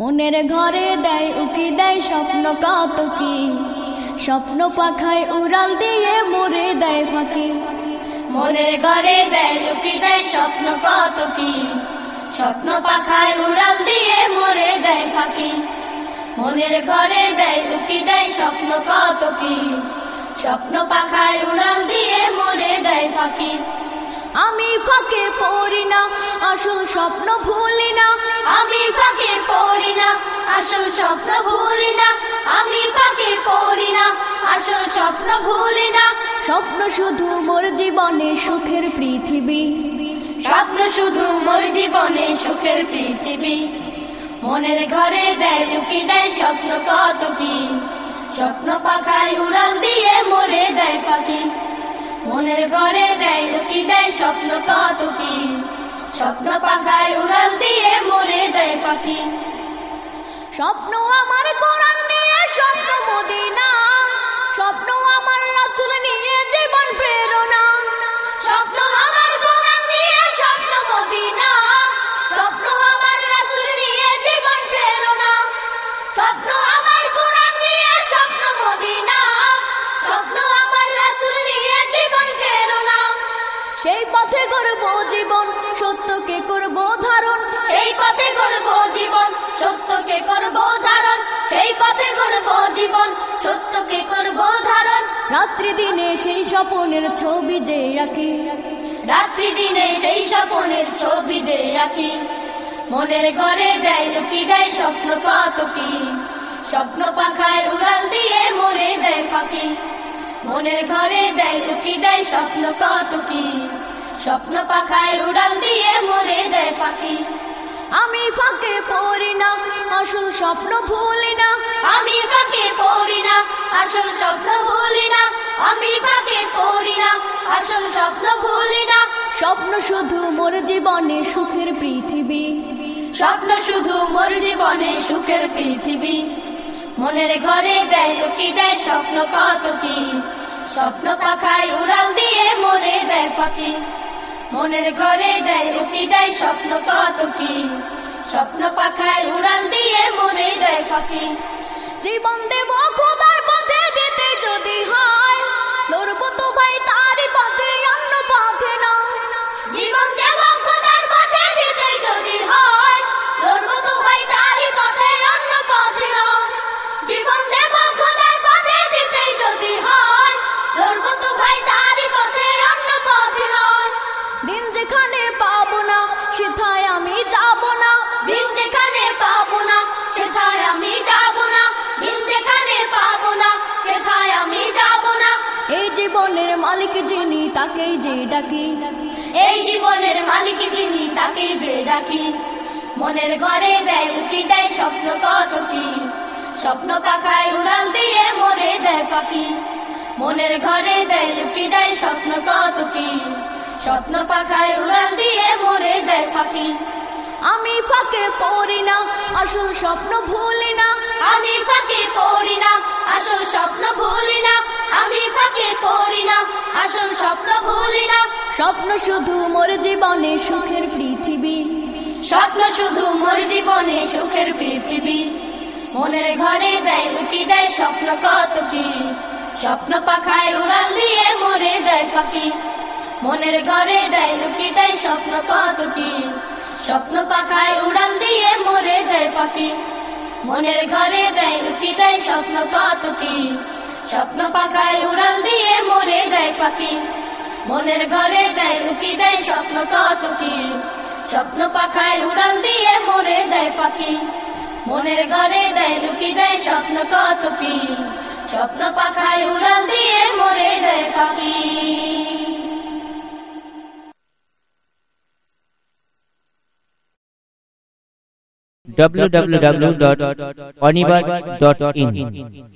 মনের ঘরে দেয় উকি দেয় স্বপ্ন কাতকি। স্বপ্ন পাখায় উড়াল দিয়ে মরে দেয় ফাঁকি। মনের ঘরে দেয় লুকি দেয় স্বপ্ন কত কি স্বপ্ন পাখায় উড়াল দিয়ে মরে দেয় ফাঁকি। মনের ঘরে দেয় লুকি দেয় স্বপ্ন কত কি স্বপ্ন পাখায় উড়াল দিয়ে মরে দেয় ফাঁকি। আমি ফাঁকে পড়ি না, আসল স্বপ্ন ভুলি না। আমি ফাঁকে পড়ি না, আসল স্বপ্ন ভুলি না। আমি ফাঁকে পড়ি না, আসল স্বপ্ন ভুলি না। স্বপ্ন শুধু মোর জীবনে সুখের পৃথিবী। স্বপ্ন শুধু মোর জীবনে সুখের পৃথিবী। মনের ঘরে দেয় লুকি দেয় স্বপ্ন কত কি? স্বপ্ন পাখায় উড়াল দিয়ে মনের ঘরে দেয় লুকি দেয় স্বপ্ন কত কি? স্বপ্ন পাখায় উড়াল দিয়ে মরে দেয় ফাঁকি স্বপ্ন আমার কোরআন নিয়ে, স্বপ্ন মদিনা। স্বপ্ন আমার রাসুল নিয়ে, জীবন প্রেরণা। স্বপ্ন আমার কোরআন নিয়ে, স্বপ্ন মদিনা। স্বপ্ন আমার রাসূল নিয়ে, জীবন প্রেরণা। স্বপ্ন করব জীবন, সত্যকে করব ধারণ। সেই পথে করব জীবন, সত্যকে করব ধারণ। সেই পথে করব জীবন, সত্যকে করব ধারণ। রাত্রি দিনে সেই স্বপনের ছবি যে আঁকি। রাত্রি দিনে সেই স্বপনের ছবি যে আঁকি। মনের ঘরে দেয় লুকি দেয় স্বপ্ন কত কি? স্বপ্ন পাখায় উড়াল দিয়ে মরে দেয় ফাঁকি। মনের ঘরে দেয় লুকি দেয় স্বপ্ন কত কি? স্বপ্ন পাখায় উড়াল দিয়ে মরে দেয় ফাঁকি। আমি ফাঁকে পড়ি না আসল স্বপ্ন ভুলি না। আমি ফাঁকে পড়ি না আসল স্বপ্ন ভুলি না। আমি ফাঁকে পড়ি না আসল স্বপ্ন ভুলি না। স্বপ্ন শুধু মোর জীবনে সুখের পৃথিবী। স্বপ্ন শুধু মোর জীবনে সুখের পৃথিবী। মনের ঘরে দেয় লুকি দেয় স্বপ্ন কত কি? স্বপ্ন পাখায় উড়াল দিয়ে মরে দেয় ফাঁকি। মনের ঘরে দেয় লুকি দেয়, স্বপ্ন কত কি? স্বপ্ন পাখায় উড়াল দিয়ে মরে দেয় ফাঁকি। জীবন দেব খোদার সেথায় আমি যাব না দিন যেখানে পাবো না সেথায় আমি যাব না। এই জীবনের মালিক যিনি তাকেই যে ডাকি। এই জীবনের মালিক যিনি তাকে যে ডাকি। মনের ঘরে দেয় লুকি দেয় স্বপ্ন কত কি? স্বপ্ন পাখায় উড়াল দিয়ে মরে দেয় ফাঁকি। মনের ঘরে দেয় লুকি দেয় স্বপ্ন কত কি? স্বপ্ন পাখায় উড়াল দিয়ে মরে দেয় ফাঁকি। আমি ফাঁকে পড়ি না আসল স্বপ্ন ভুলি না। আমি ফাঁকে পড়ি না আসল স্বপ্ন ভুলি না। আমি ফাঁকে পড়ি না আসল স্বপ্ন ভুলি না। স্বপ্ন শুধু মোর জীবনে সুখের পৃথিবী। স্বপ্ন শুধু মোর জীবনে সুখের পৃথিবী। মনের ঘরে দেয় লুকি দেয় স্বপ্ন কত কি? স্বপ্ন পাখায় উড়াল দিয়ে মরে দেয় ফাঁকি। মনের ঘরে দেয় লুকি দেয় স্বপ্ন কত কি? স্বপ্ন পাখায় উড়াল দিয়ে মরে দেয় ফাঁকি মনের ঘরে দেয় লুকি দেয় স্বপ্ন কত কি। স্বপ্ন পাখায় উড়াল দিয়ে মরে দেয় ফাঁকি মনের ঘরে দেয় লুকি দেয় স্বপ্ন কত কি। স্বপ্ন পাখায় উড়াল দিয়ে মরে দেয় ফাঁকি মনের ঘরে দেয় লুকি দেয় স্বপ্ন কত কি। স্বপ্ন পাখায় উড়াল দিয়ে মরে দেয় ফাঁকি www.onibus.in